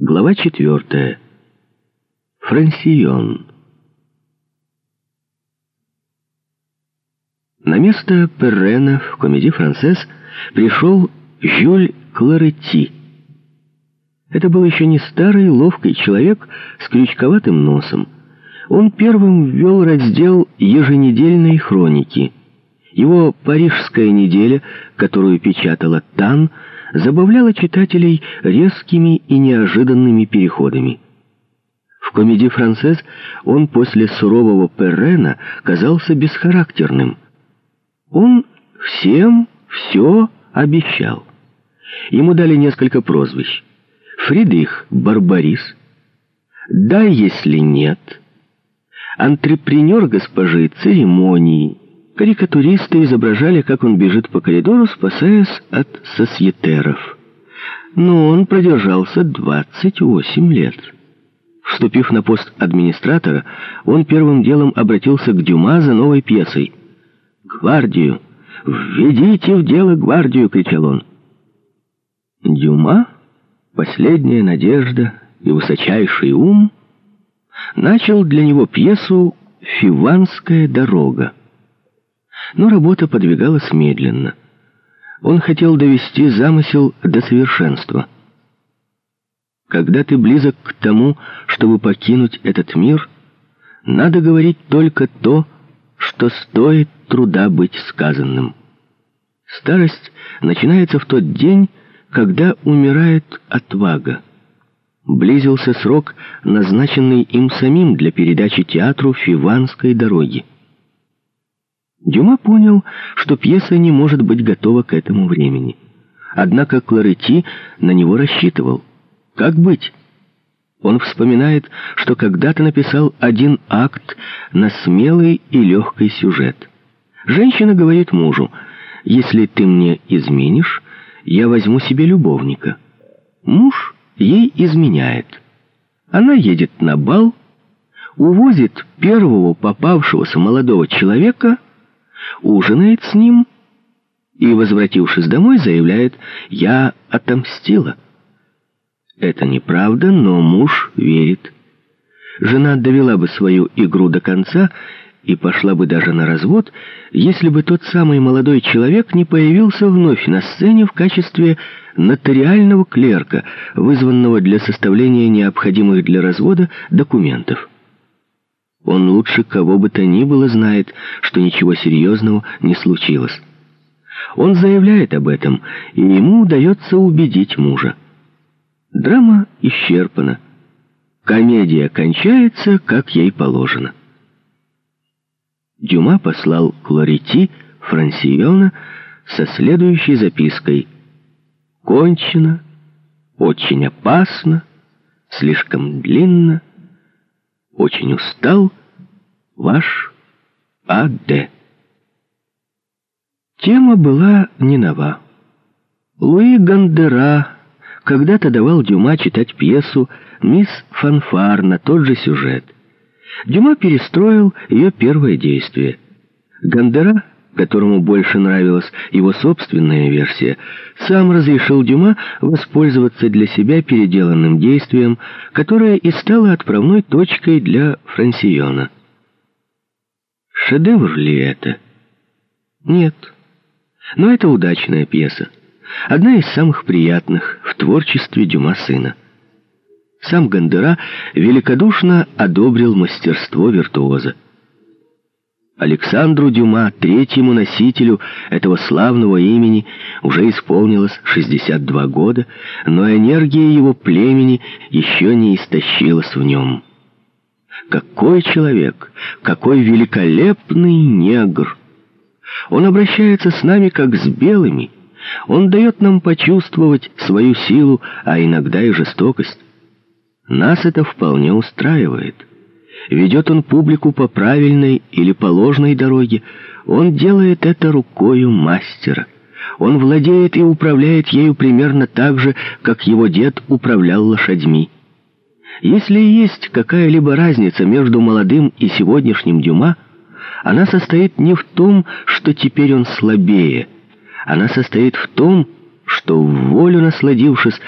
Глава четвертая. Франсион. На место Перрена в комедии «Францесс» пришел Жюль Кларетти. Это был еще не старый, ловкий человек с крючковатым носом. Он первым ввел раздел еженедельной хроники. Его «Парижская неделя», которую печатала «Тан», забавляла читателей резкими и неожиданными переходами. В комедии «Францесс» он после сурового Перрена казался бесхарактерным. Он всем все обещал. Ему дали несколько прозвищ. Фридрих Барбарис, «Да, если нет», «Антрепренер госпожи церемонии», Карикатуристы изображали, как он бежит по коридору, спасаясь от сосьетеров. Но он продержался 28 лет. Вступив на пост администратора, он первым делом обратился к Дюма за новой пьесой. «Гвардию! Введите в дело гвардию!» — кричал он. Дюма, последняя надежда и высочайший ум, начал для него пьесу «Фиванская дорога». Но работа подвигалась медленно. Он хотел довести замысел до совершенства. Когда ты близок к тому, чтобы покинуть этот мир, надо говорить только то, что стоит труда быть сказанным. Старость начинается в тот день, когда умирает отвага. Близился срок, назначенный им самим для передачи театру «Фиванской дороги». Дюма понял, что пьеса не может быть готова к этому времени. Однако Кларети на него рассчитывал. Как быть? Он вспоминает, что когда-то написал один акт на смелый и легкий сюжет. Женщина говорит мужу, «Если ты мне изменишь, я возьму себе любовника». Муж ей изменяет. Она едет на бал, увозит первого попавшегося молодого человека — ужинает с ним и, возвратившись домой, заявляет «Я отомстила». Это неправда, но муж верит. Жена довела бы свою игру до конца и пошла бы даже на развод, если бы тот самый молодой человек не появился вновь на сцене в качестве нотариального клерка, вызванного для составления необходимых для развода документов. Он лучше кого бы то ни было знает, что ничего серьезного не случилось. Он заявляет об этом, и ему удается убедить мужа. Драма исчерпана. Комедия кончается, как ей положено. Дюма послал Кларити Франсиона со следующей запиской. «Кончено, очень опасно, слишком длинно, очень устал, ваш А.Д. Тема была не нова. Луи Гандера когда-то давал Дюма читать пьесу «Мисс Фанфар» на тот же сюжет. Дюма перестроил ее первое действие. Гандера которому больше нравилась его собственная версия, сам разрешил Дюма воспользоваться для себя переделанным действием, которое и стало отправной точкой для Франсиона. Шедевр ли это? Нет. Но это удачная пьеса. Одна из самых приятных в творчестве Дюма сына. Сам Гандера великодушно одобрил мастерство виртуоза. Александру Дюма, третьему носителю этого славного имени, уже исполнилось 62 года, но энергия его племени еще не истощилась в нем. Какой человек, какой великолепный негр! Он обращается с нами как с белыми, он дает нам почувствовать свою силу, а иногда и жестокость. Нас это вполне устраивает. Ведет он публику по правильной или по ложной дороге, он делает это рукою мастера. Он владеет и управляет ею примерно так же, как его дед управлял лошадьми. Если есть какая-либо разница между молодым и сегодняшним Дюма, она состоит не в том, что теперь он слабее. Она состоит в том, что, в волю насладившись